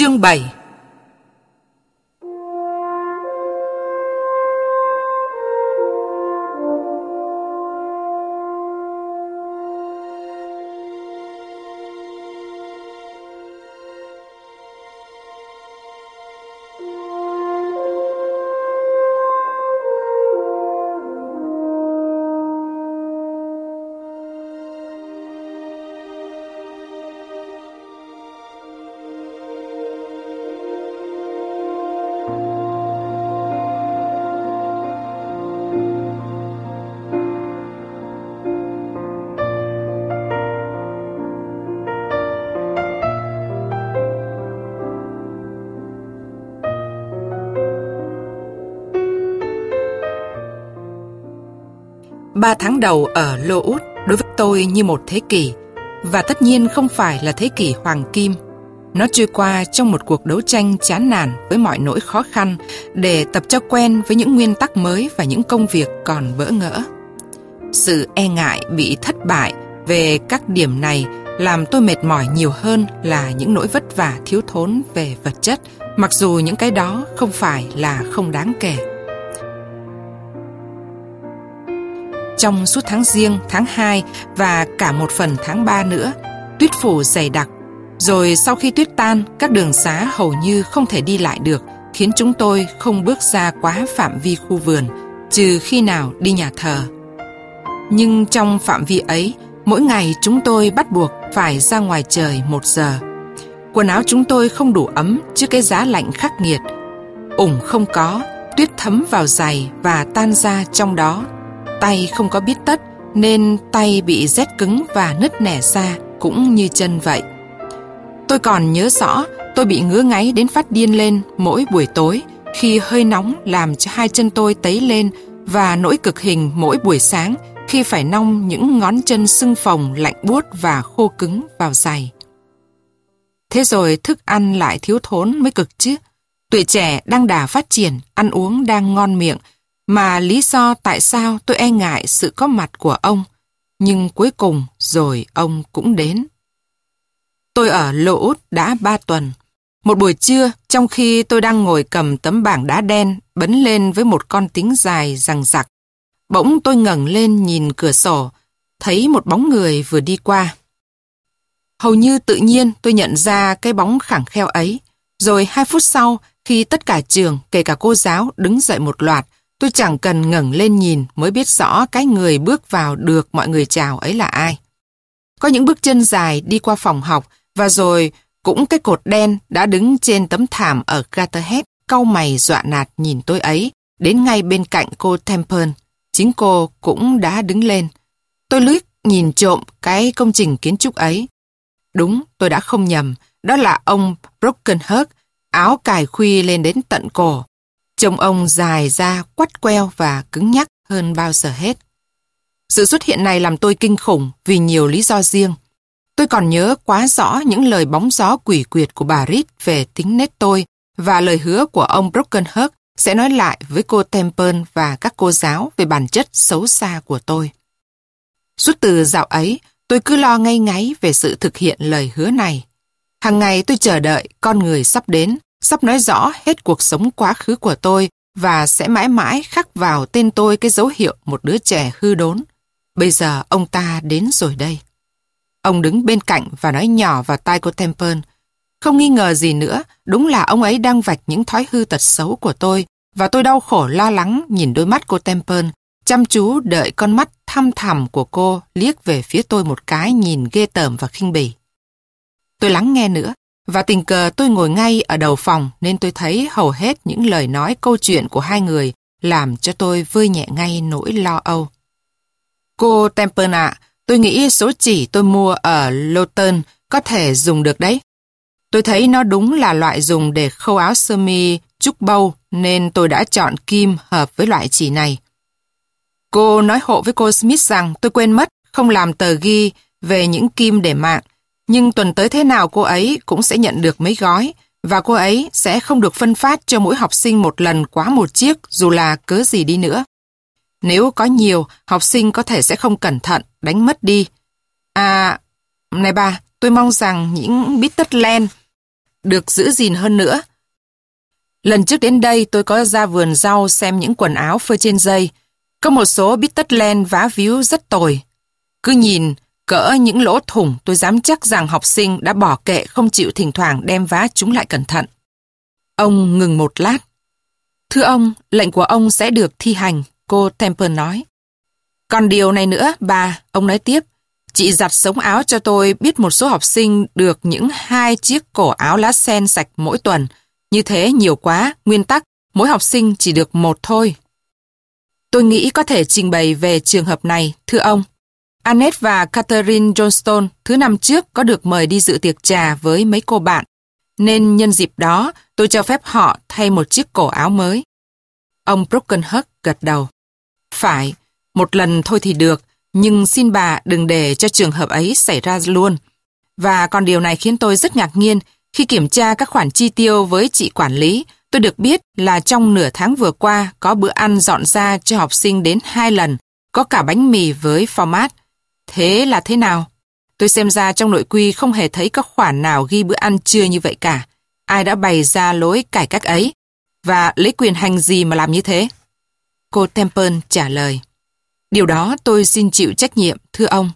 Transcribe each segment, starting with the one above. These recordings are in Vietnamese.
Chương 7 Ba tháng đầu ở Lô Út đối với tôi như một thế kỷ, và tất nhiên không phải là thế kỷ hoàng kim. Nó trôi qua trong một cuộc đấu tranh chán nản với mọi nỗi khó khăn để tập cho quen với những nguyên tắc mới và những công việc còn bỡ ngỡ. Sự e ngại bị thất bại về các điểm này làm tôi mệt mỏi nhiều hơn là những nỗi vất vả thiếu thốn về vật chất, mặc dù những cái đó không phải là không đáng kể. Trong suốt tháng riêng, tháng 2 và cả một phần tháng 3 nữa, tuyết phủ dày đặc. Rồi sau khi tuyết tan, các đường xá hầu như không thể đi lại được, khiến chúng tôi không bước ra quá phạm vi khu vườn, trừ khi nào đi nhà thờ. Nhưng trong phạm vi ấy, mỗi ngày chúng tôi bắt buộc phải ra ngoài trời một giờ. Quần áo chúng tôi không đủ ấm trước cái giá lạnh khắc nghiệt. Ủng không có, tuyết thấm vào giày và tan ra trong đó Tay không có biết tất nên tay bị rét cứng và nứt nẻ ra cũng như chân vậy. Tôi còn nhớ rõ tôi bị ngứa ngáy đến phát điên lên mỗi buổi tối khi hơi nóng làm cho hai chân tôi tấy lên và nỗi cực hình mỗi buổi sáng khi phải nong những ngón chân sưng phồng lạnh buốt và khô cứng vào giày. Thế rồi thức ăn lại thiếu thốn mới cực chứ. Tuổi trẻ đang đà phát triển, ăn uống đang ngon miệng, mà lý do tại sao tôi e ngại sự có mặt của ông. Nhưng cuối cùng rồi ông cũng đến. Tôi ở Lô Út đã ba tuần. Một buổi trưa, trong khi tôi đang ngồi cầm tấm bảng đá đen bấn lên với một con tính dài rằng rặc, bỗng tôi ngẩng lên nhìn cửa sổ, thấy một bóng người vừa đi qua. Hầu như tự nhiên tôi nhận ra cái bóng khẳng kheo ấy. Rồi hai phút sau, khi tất cả trường, kể cả cô giáo, đứng dậy một loạt, Tôi chẳng cần ngẩng lên nhìn mới biết rõ cái người bước vào được mọi người chào ấy là ai. Có những bước chân dài đi qua phòng học và rồi cũng cái cột đen đã đứng trên tấm thảm ở Gatterhead cau mày dọa nạt nhìn tôi ấy đến ngay bên cạnh cô Temple. Chính cô cũng đã đứng lên. Tôi lướt nhìn trộm cái công trình kiến trúc ấy. Đúng, tôi đã không nhầm. Đó là ông Brokenhurst, áo cài khuy lên đến tận cổ, Trông ông dài ra, quắt queo và cứng nhắc hơn bao giờ hết. Sự xuất hiện này làm tôi kinh khủng vì nhiều lý do riêng. Tôi còn nhớ quá rõ những lời bóng gió quỷ quyệt của bà Reed về tính nết tôi và lời hứa của ông Brokenhurst sẽ nói lại với cô Temple và các cô giáo về bản chất xấu xa của tôi. Suốt từ dạo ấy, tôi cứ lo ngay ngáy về sự thực hiện lời hứa này. Hàng ngày tôi chờ đợi con người sắp đến, sắp nói rõ hết cuộc sống quá khứ của tôi và sẽ mãi mãi khắc vào tên tôi cái dấu hiệu một đứa trẻ hư đốn. Bây giờ ông ta đến rồi đây. Ông đứng bên cạnh và nói nhỏ vào tai cô Temple. Không nghi ngờ gì nữa, đúng là ông ấy đang vạch những thói hư tật xấu của tôi và tôi đau khổ lo lắng nhìn đôi mắt cô Temple, chăm chú đợi con mắt thăm thẳm của cô liếc về phía tôi một cái nhìn ghê tởm và khinh bỉ. Tôi lắng nghe nữa, và tình cờ tôi ngồi ngay ở đầu phòng nên tôi thấy hầu hết những lời nói câu chuyện của hai người làm cho tôi vơi nhẹ ngay nỗi lo âu. Cô Temple ạ, tôi nghĩ số chỉ tôi mua ở Lawton có thể dùng được đấy. Tôi thấy nó đúng là loại dùng để khâu áo sơ mi trúc bâu nên tôi đã chọn kim hợp với loại chỉ này. Cô nói hộ với cô Smith rằng tôi quên mất không làm tờ ghi về những kim để mạng nhưng tuần tới thế nào cô ấy cũng sẽ nhận được mấy gói và cô ấy sẽ không được phân phát cho mỗi học sinh một lần quá một chiếc dù là cớ gì đi nữa. Nếu có nhiều, học sinh có thể sẽ không cẩn thận, đánh mất đi. À, này bà, tôi mong rằng những bít tất len được giữ gìn hơn nữa. Lần trước đến đây tôi có ra vườn rau xem những quần áo phơi trên dây. Có một số bít tất len vá víu rất tồi. Cứ nhìn, cỡ những lỗ thủng tôi dám chắc rằng học sinh đã bỏ kệ không chịu thỉnh thoảng đem vá chúng lại cẩn thận. Ông ngừng một lát. Thưa ông, lệnh của ông sẽ được thi hành, cô Temple nói. Còn điều này nữa, bà, ông nói tiếp. Chị giặt sống áo cho tôi biết một số học sinh được những hai chiếc cổ áo lá sen sạch mỗi tuần. Như thế nhiều quá, nguyên tắc, mỗi học sinh chỉ được một thôi. Tôi nghĩ có thể trình bày về trường hợp này, thưa ông. Annette và Catherine Johnston thứ năm trước có được mời đi dự tiệc trà với mấy cô bạn, nên nhân dịp đó tôi cho phép họ thay một chiếc cổ áo mới. Ông Brokenhurst gật đầu. Phải, một lần thôi thì được, nhưng xin bà đừng để cho trường hợp ấy xảy ra luôn. Và còn điều này khiến tôi rất ngạc nhiên khi kiểm tra các khoản chi tiêu với chị quản lý. Tôi được biết là trong nửa tháng vừa qua có bữa ăn dọn ra cho học sinh đến hai lần, có cả bánh mì với format. Thế là thế nào? Tôi xem ra trong nội quy không hề thấy các khoản nào ghi bữa ăn trưa như vậy cả. Ai đã bày ra lối cải cách ấy? Và lấy quyền hành gì mà làm như thế? Cô Temple trả lời. Điều đó tôi xin chịu trách nhiệm, thưa ông.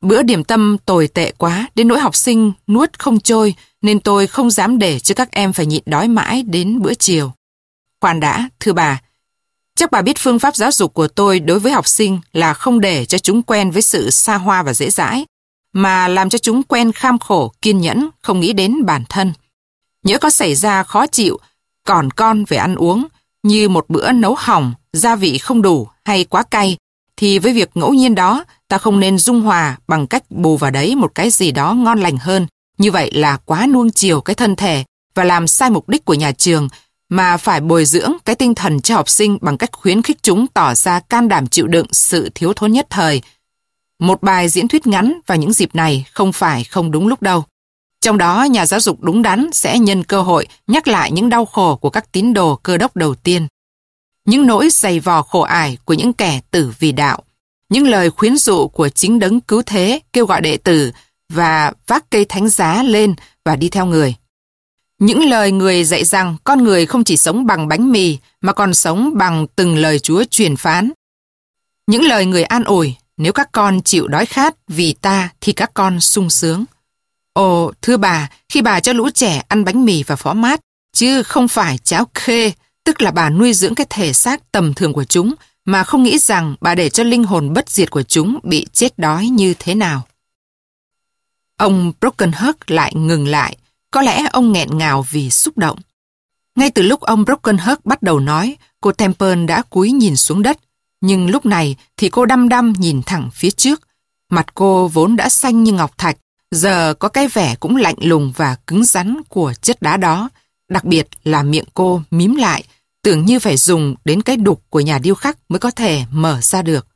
Bữa điểm tâm tồi tệ quá, đến nỗi học sinh nuốt không trôi, nên tôi không dám để cho các em phải nhịn đói mãi đến bữa chiều. Khoan đã, thưa bà, chắc bà biết phương pháp giáo dục của tôi đối với học sinh là không để cho chúng quen với sự xa hoa và dễ dãi, mà làm cho chúng quen kham khổ, kiên nhẫn, không nghĩ đến bản thân. Nhớ có xảy ra khó chịu, còn con về ăn uống, như một bữa nấu hỏng, gia vị không đủ hay quá cay, thì với việc ngẫu nhiên đó, ta không nên dung hòa bằng cách bù vào đấy một cái gì đó ngon lành hơn. Như vậy là quá nuông chiều cái thân thể và làm sai mục đích của nhà trường, mà phải bồi dưỡng cái tinh thần cho học sinh bằng cách khuyến khích chúng tỏ ra can đảm chịu đựng sự thiếu thốn nhất thời. Một bài diễn thuyết ngắn vào những dịp này không phải không đúng lúc đâu. Trong đó, nhà giáo dục đúng đắn sẽ nhân cơ hội nhắc lại những đau khổ của các tín đồ cơ đốc đầu tiên những nỗi dày vò khổ ải của những kẻ tử vì đạo, những lời khuyến dụ của chính đấng cứu thế kêu gọi đệ tử và vác cây thánh giá lên và đi theo người. Những lời người dạy rằng con người không chỉ sống bằng bánh mì mà còn sống bằng từng lời Chúa truyền phán. Những lời người an ủi, nếu các con chịu đói khát vì ta thì các con sung sướng. Ồ, thưa bà, khi bà cho lũ trẻ ăn bánh mì và phó mát, chứ không phải cháo khê tức là bà nuôi dưỡng cái thể xác tầm thường của chúng mà không nghĩ rằng bà để cho linh hồn bất diệt của chúng bị chết đói như thế nào. Ông Brokenhurst lại ngừng lại, có lẽ ông nghẹn ngào vì xúc động. Ngay từ lúc ông Brokenhurst bắt đầu nói, cô Temple đã cúi nhìn xuống đất, nhưng lúc này thì cô đăm đăm nhìn thẳng phía trước. Mặt cô vốn đã xanh như ngọc thạch, giờ có cái vẻ cũng lạnh lùng và cứng rắn của chất đá đó, đặc biệt là miệng cô mím lại, tưởng như phải dùng đến cái đục của nhà điêu khắc mới có thể mở ra được.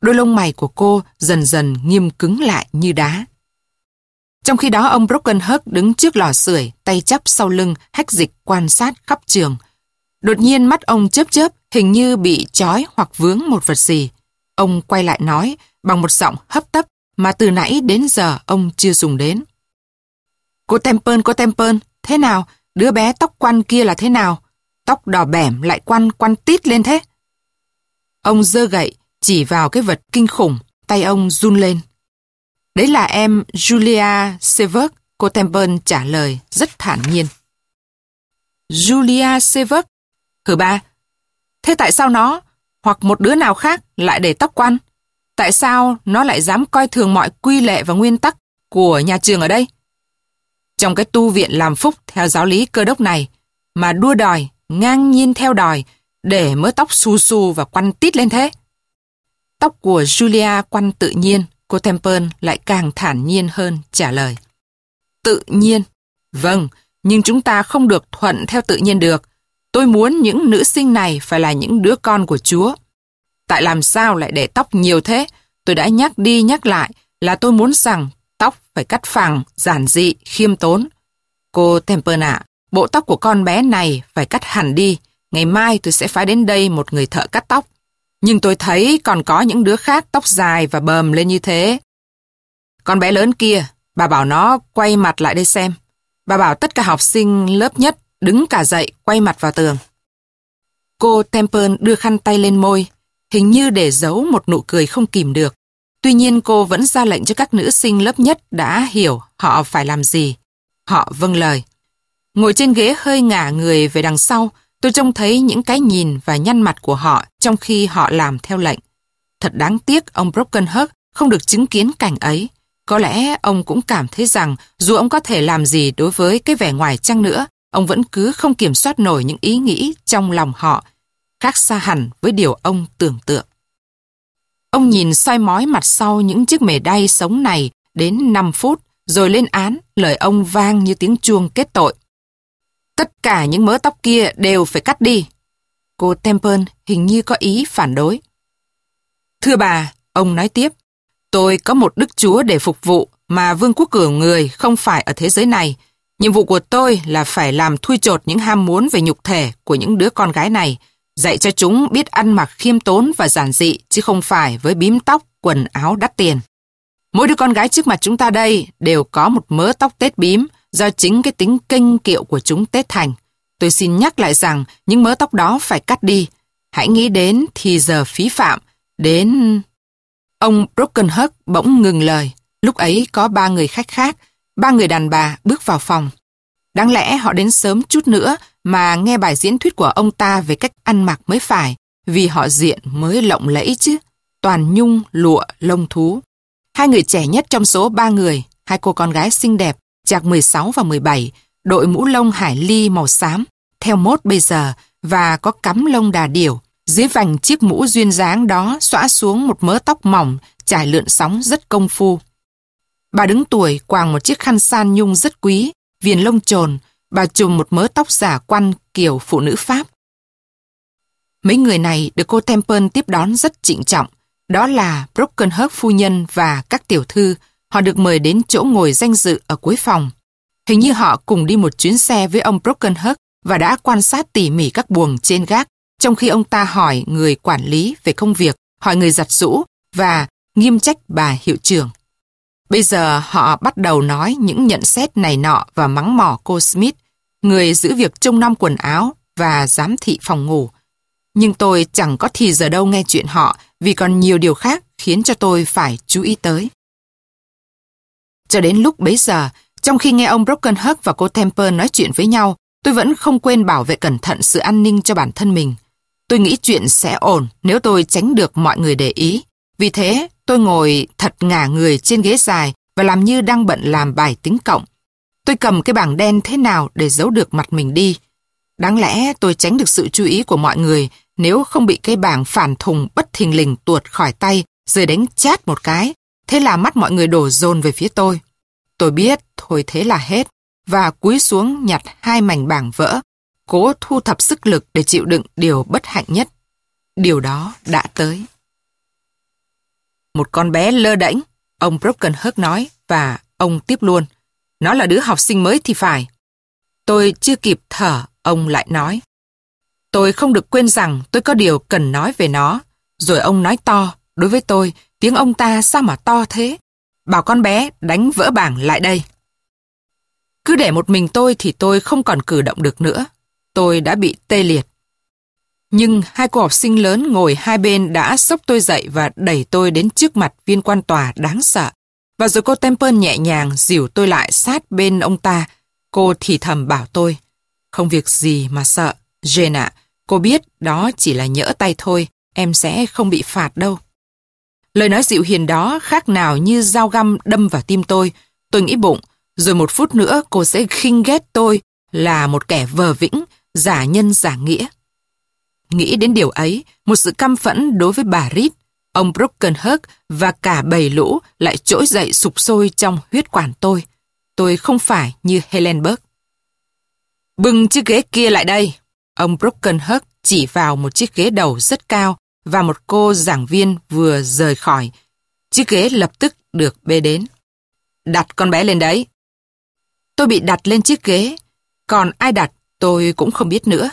Đôi lông mày của cô dần dần nghiêm cứng lại như đá. Trong khi đó ông Brokenhurst đứng trước lò sưởi, tay chắp sau lưng, hách dịch quan sát khắp trường. Đột nhiên mắt ông chớp chớp, hình như bị trói hoặc vướng một vật gì. Ông quay lại nói bằng một giọng hấp tấp mà từ nãy đến giờ ông chưa dùng đến. Cô Temple, cô Temple, thế nào? Đứa bé tóc quăn kia là thế nào? tóc đỏ bẻm lại quăn quăn tít lên thế. Ông dơ gậy, chỉ vào cái vật kinh khủng, tay ông run lên. Đấy là em Julia Severk, cô Temple trả lời rất thản nhiên. Julia Severk? Hử ba, thế tại sao nó, hoặc một đứa nào khác lại để tóc quăn? Tại sao nó lại dám coi thường mọi quy lệ và nguyên tắc của nhà trường ở đây? Trong cái tu viện làm phúc theo giáo lý cơ đốc này, mà đua đòi ngang nhiên theo đòi, để mớ tóc xù xù và quăn tít lên thế. Tóc của Julia quăn tự nhiên, cô Temple lại càng thản nhiên hơn trả lời. Tự nhiên? Vâng, nhưng chúng ta không được thuận theo tự nhiên được. Tôi muốn những nữ sinh này phải là những đứa con của Chúa. Tại làm sao lại để tóc nhiều thế? Tôi đã nhắc đi nhắc lại là tôi muốn rằng tóc phải cắt phẳng, giản dị, khiêm tốn. Cô Temple ạ, Bộ tóc của con bé này phải cắt hẳn đi. Ngày mai tôi sẽ phái đến đây một người thợ cắt tóc. Nhưng tôi thấy còn có những đứa khác tóc dài và bờm lên như thế. Con bé lớn kia, bà bảo nó quay mặt lại đây xem. Bà bảo tất cả học sinh lớp nhất đứng cả dậy quay mặt vào tường. Cô Temple đưa khăn tay lên môi, hình như để giấu một nụ cười không kìm được. Tuy nhiên cô vẫn ra lệnh cho các nữ sinh lớp nhất đã hiểu họ phải làm gì. Họ vâng lời. Ngồi trên ghế hơi ngả người về đằng sau, tôi trông thấy những cái nhìn và nhăn mặt của họ trong khi họ làm theo lệnh. Thật đáng tiếc ông Brokenhurst không được chứng kiến cảnh ấy. Có lẽ ông cũng cảm thấy rằng dù ông có thể làm gì đối với cái vẻ ngoài chăng nữa, ông vẫn cứ không kiểm soát nổi những ý nghĩ trong lòng họ, khác xa hẳn với điều ông tưởng tượng. Ông nhìn soi mói mặt sau những chiếc mề đay sống này đến 5 phút, rồi lên án, lời ông vang như tiếng chuông kết tội. Tất cả những mớ tóc kia đều phải cắt đi. Cô Temple hình như có ý phản đối. Thưa bà, ông nói tiếp, tôi có một đức chúa để phục vụ mà vương quốc cử người không phải ở thế giới này. Nhiệm vụ của tôi là phải làm thui chột những ham muốn về nhục thể của những đứa con gái này, dạy cho chúng biết ăn mặc khiêm tốn và giản dị chứ không phải với bím tóc, quần áo đắt tiền. Mỗi đứa con gái trước mặt chúng ta đây đều có một mớ tóc tết bím do chính cái tính kinh kiệu của chúng tết thành. Tôi xin nhắc lại rằng những mớ tóc đó phải cắt đi. Hãy nghĩ đến thì giờ phí phạm, đến... Ông Brokenhurst bỗng ngừng lời. Lúc ấy có ba người khách khác, ba người đàn bà bước vào phòng. Đáng lẽ họ đến sớm chút nữa mà nghe bài diễn thuyết của ông ta về cách ăn mặc mới phải, vì họ diện mới lộng lẫy chứ. Toàn nhung, lụa, lông thú. Hai người trẻ nhất trong số ba người, hai cô con gái xinh đẹp, chạc 16 và 17, đội mũ lông hải ly màu xám, theo mốt bây giờ và có cắm lông đà điểu. Dưới vành chiếc mũ duyên dáng đó xõa xuống một mớ tóc mỏng, trải lượn sóng rất công phu. Bà đứng tuổi quàng một chiếc khăn san nhung rất quý, viền lông trồn, bà trùm một mớ tóc giả quăn kiểu phụ nữ Pháp. Mấy người này được cô Temple tiếp đón rất trịnh trọng. Đó là Brokenhurst phu nhân và các tiểu thư. Họ được mời đến chỗ ngồi danh dự ở cuối phòng. Hình như họ cùng đi một chuyến xe với ông Brokenhurst và đã quan sát tỉ mỉ các buồng trên gác, trong khi ông ta hỏi người quản lý về công việc, hỏi người giặt rũ và nghiêm trách bà hiệu trưởng. Bây giờ họ bắt đầu nói những nhận xét này nọ và mắng mỏ cô Smith, người giữ việc trông nom quần áo và giám thị phòng ngủ. Nhưng tôi chẳng có thì giờ đâu nghe chuyện họ vì còn nhiều điều khác khiến cho tôi phải chú ý tới. Cho đến lúc bấy giờ, trong khi nghe ông Broken và cô Temper nói chuyện với nhau, tôi vẫn không quên bảo vệ cẩn thận sự an ninh cho bản thân mình. Tôi nghĩ chuyện sẽ ổn nếu tôi tránh được mọi người để ý. Vì thế, tôi ngồi thật ngả người trên ghế dài và làm như đang bận làm bài tính cộng. Tôi cầm cái bảng đen thế nào để giấu được mặt mình đi. Đáng lẽ tôi tránh được sự chú ý của mọi người nếu không bị cái bảng phản thùng bất thình lình tuột khỏi tay rồi đánh chát một cái. Thế là mắt mọi người đổ dồn về phía tôi. Tôi biết, thôi thế là hết. Và cúi xuống nhặt hai mảnh bảng vỡ, cố thu thập sức lực để chịu đựng điều bất hạnh nhất. Điều đó đã tới. Một con bé lơ đễnh, ông Brokenhurst nói và ông tiếp luôn. Nó là đứa học sinh mới thì phải. Tôi chưa kịp thở, ông lại nói. Tôi không được quên rằng tôi có điều cần nói về nó. Rồi ông nói to, đối với tôi, tiếng ông ta sao mà to thế? Bảo con bé đánh vỡ bảng lại đây. Cứ để một mình tôi thì tôi không còn cử động được nữa. Tôi đã bị tê liệt. Nhưng hai cô học sinh lớn ngồi hai bên đã sốc tôi dậy và đẩy tôi đến trước mặt viên quan tòa đáng sợ. Và rồi cô Temple nhẹ nhàng dìu tôi lại sát bên ông ta. Cô thì thầm bảo tôi, không việc gì mà sợ. Jane ạ, cô biết đó chỉ là nhỡ tay thôi, em sẽ không bị phạt đâu. Lời nói dịu hiền đó khác nào như dao găm đâm vào tim tôi. Tôi nghĩ bụng, rồi một phút nữa cô sẽ khinh ghét tôi là một kẻ vờ vĩnh, giả nhân giả nghĩa. Nghĩ đến điều ấy, một sự căm phẫn đối với bà Reed, ông Broken và cả bầy lũ lại trỗi dậy sụp sôi trong huyết quản tôi. Tôi không phải như Helen Bưng chiếc ghế kia lại đây. Ông Broken chỉ vào một chiếc ghế đầu rất cao và một cô giảng viên vừa rời khỏi. Chiếc ghế lập tức được bê đến. Đặt con bé lên đấy. Tôi bị đặt lên chiếc ghế, còn ai đặt tôi cũng không biết nữa.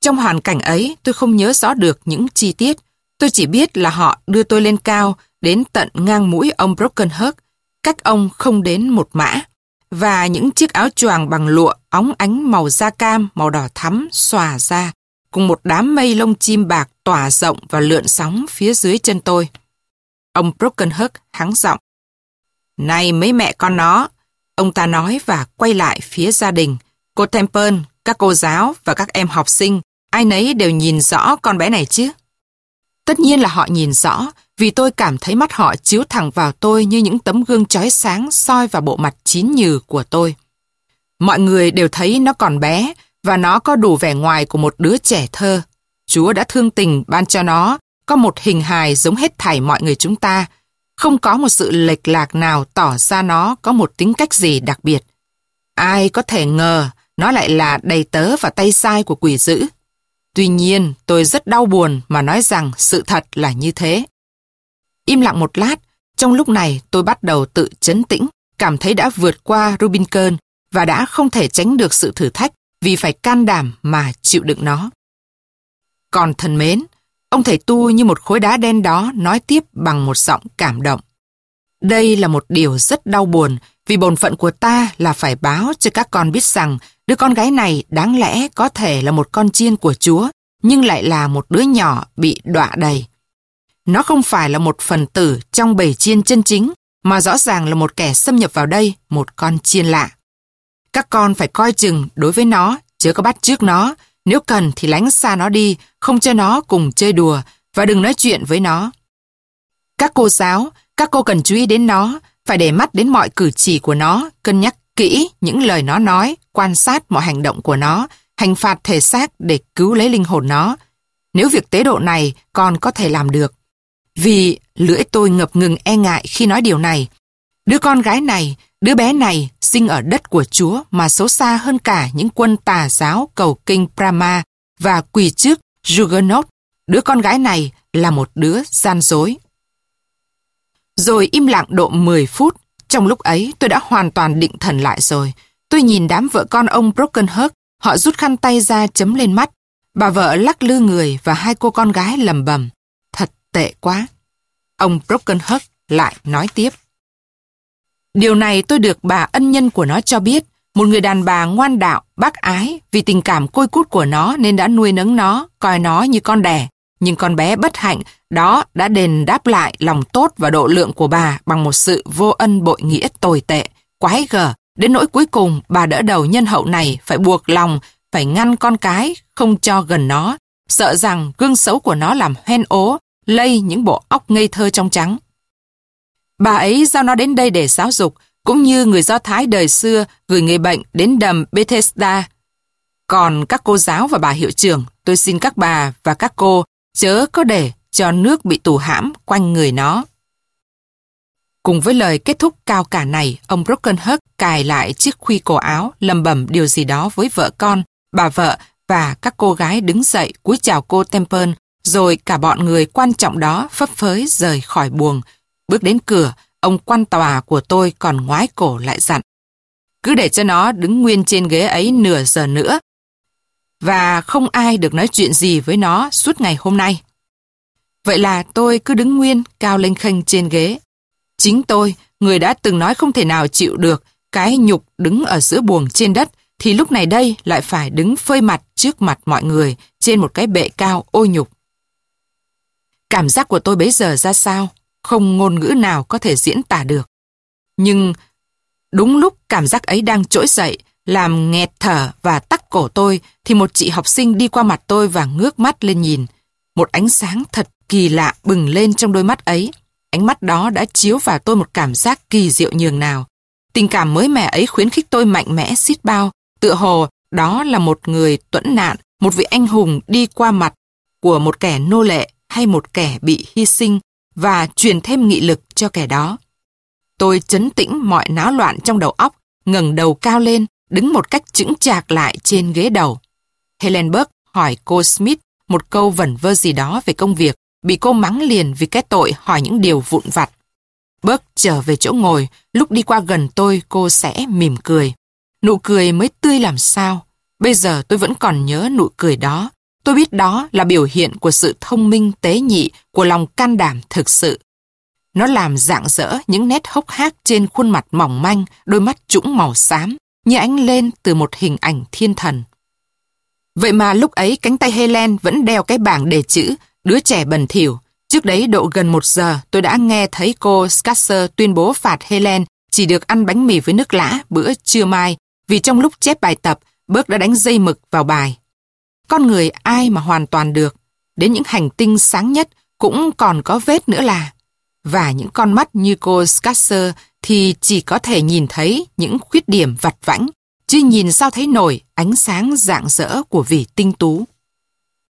Trong hoàn cảnh ấy, tôi không nhớ rõ được những chi tiết. Tôi chỉ biết là họ đưa tôi lên cao, đến tận ngang mũi ông Brockenhurst cách ông không đến một mã. và những chiếc áo choàng bằng lụa óng ánh màu da cam, màu đỏ thắm xòa ra, cùng một đám mây lông chim bạc tỏa rộng và lượn sóng phía dưới chân tôi. Ông Brokenhurst hắng giọng. Này mấy mẹ con nó, ông ta nói và quay lại phía gia đình. Cô Temple, các cô giáo và các em học sinh, ai nấy đều nhìn rõ con bé này chứ? Tất nhiên là họ nhìn rõ, vì tôi cảm thấy mắt họ chiếu thẳng vào tôi như những tấm gương chói sáng soi vào bộ mặt chín nhừ của tôi. Mọi người đều thấy nó còn bé và nó có đủ vẻ ngoài của một đứa trẻ thơ. Chúa đã thương tình ban cho nó có một hình hài giống hết thảy mọi người chúng ta. Không có một sự lệch lạc nào tỏ ra nó có một tính cách gì đặc biệt. Ai có thể ngờ nó lại là đầy tớ và tay sai của quỷ dữ. Tuy nhiên, tôi rất đau buồn mà nói rằng sự thật là như thế. Im lặng một lát, trong lúc này tôi bắt đầu tự chấn tĩnh, cảm thấy đã vượt qua Rubin Kern và đã không thể tránh được sự thử thách vì phải can đảm mà chịu đựng nó. Còn thần mến, ông thầy tu như một khối đá đen đó nói tiếp bằng một giọng cảm động. Đây là một điều rất đau buồn vì bổn phận của ta là phải báo cho các con biết rằng đứa con gái này đáng lẽ có thể là một con chiên của Chúa nhưng lại là một đứa nhỏ bị đọa đầy. Nó không phải là một phần tử trong bầy chiên chân chính, mà rõ ràng là một kẻ xâm nhập vào đây, một con chiên lạ. Các con phải coi chừng đối với nó, chứ có bắt trước nó, nếu cần thì lánh xa nó đi, không cho nó cùng chơi đùa và đừng nói chuyện với nó. Các cô giáo, các cô cần chú ý đến nó, phải để mắt đến mọi cử chỉ của nó, cân nhắc kỹ những lời nó nói, quan sát mọi hành động của nó, hành phạt thể xác để cứu lấy linh hồn nó. Nếu việc tế độ này con có thể làm được, vì lưỡi tôi ngập ngừng e ngại khi nói điều này. Đứa con gái này, đứa bé này sinh ở đất của Chúa mà xấu xa hơn cả những quân tà giáo cầu kinh Brahma và quỳ trước Juggernaut. Đứa con gái này là một đứa gian dối. Rồi im lặng độ 10 phút. Trong lúc ấy tôi đã hoàn toàn định thần lại rồi. Tôi nhìn đám vợ con ông Brokenhurst, họ rút khăn tay ra chấm lên mắt. Bà vợ lắc lư người và hai cô con gái lầm bầm thật tệ quá. Ông Brokenhurst lại nói tiếp. Điều này tôi được bà ân nhân của nó cho biết. Một người đàn bà ngoan đạo, bác ái, vì tình cảm côi cút của nó nên đã nuôi nấng nó, coi nó như con đẻ. Nhưng con bé bất hạnh, đó đã đền đáp lại lòng tốt và độ lượng của bà bằng một sự vô ân bội nghĩa tồi tệ, quái gở. Đến nỗi cuối cùng, bà đỡ đầu nhân hậu này phải buộc lòng, phải ngăn con cái, không cho gần nó, sợ rằng gương xấu của nó làm hoen ố, lây những bộ óc ngây thơ trong trắng. Bà ấy giao nó đến đây để giáo dục, cũng như người Do Thái đời xưa gửi người bệnh đến đầm Bethesda. Còn các cô giáo và bà hiệu trưởng, tôi xin các bà và các cô chớ có để cho nước bị tù hãm quanh người nó. Cùng với lời kết thúc cao cả này, ông Brokenhurst cài lại chiếc khuy cổ áo, lầm bẩm điều gì đó với vợ con, bà vợ và các cô gái đứng dậy cúi chào cô Temple rồi cả bọn người quan trọng đó phấp phới rời khỏi buồng. Bước đến cửa, ông quan tòa của tôi còn ngoái cổ lại dặn. Cứ để cho nó đứng nguyên trên ghế ấy nửa giờ nữa. Và không ai được nói chuyện gì với nó suốt ngày hôm nay. Vậy là tôi cứ đứng nguyên, cao lên khênh trên ghế. Chính tôi, người đã từng nói không thể nào chịu được cái nhục đứng ở giữa buồng trên đất, thì lúc này đây lại phải đứng phơi mặt trước mặt mọi người trên một cái bệ cao ô nhục. Cảm giác của tôi bấy giờ ra sao? Không ngôn ngữ nào có thể diễn tả được. Nhưng đúng lúc cảm giác ấy đang trỗi dậy, làm nghẹt thở và tắc cổ tôi, thì một chị học sinh đi qua mặt tôi và ngước mắt lên nhìn. Một ánh sáng thật kỳ lạ bừng lên trong đôi mắt ấy. Ánh mắt đó đã chiếu vào tôi một cảm giác kỳ diệu nhường nào. Tình cảm mới mẻ ấy khuyến khích tôi mạnh mẽ xít bao. Tựa hồ đó là một người tuẫn nạn, một vị anh hùng đi qua mặt của một kẻ nô lệ hay một kẻ bị hy sinh và truyền thêm nghị lực cho kẻ đó. Tôi chấn tĩnh mọi náo loạn trong đầu óc, ngẩng đầu cao lên, đứng một cách chững chạc lại trên ghế đầu. Helen Burke hỏi cô Smith một câu vẩn vơ gì đó về công việc, bị cô mắng liền vì cái tội hỏi những điều vụn vặt. Burke trở về chỗ ngồi, lúc đi qua gần tôi cô sẽ mỉm cười. Nụ cười mới tươi làm sao. Bây giờ tôi vẫn còn nhớ nụ cười đó, Tôi biết đó là biểu hiện của sự thông minh tế nhị, của lòng can đảm thực sự. Nó làm dạng dỡ những nét hốc hác trên khuôn mặt mỏng manh, đôi mắt trũng màu xám, như ánh lên từ một hình ảnh thiên thần. Vậy mà lúc ấy cánh tay Helen vẫn đeo cái bảng đề chữ đứa trẻ bẩn thỉu. Trước đấy độ gần một giờ tôi đã nghe thấy cô Scasser tuyên bố phạt Helen chỉ được ăn bánh mì với nước lã bữa trưa mai vì trong lúc chép bài tập, Bước đã đánh dây mực vào bài. Con người ai mà hoàn toàn được, đến những hành tinh sáng nhất cũng còn có vết nữa là. Và những con mắt như cô Scasser thì chỉ có thể nhìn thấy những khuyết điểm vặt vãnh, chứ nhìn sao thấy nổi ánh sáng rạng rỡ của vị tinh tú.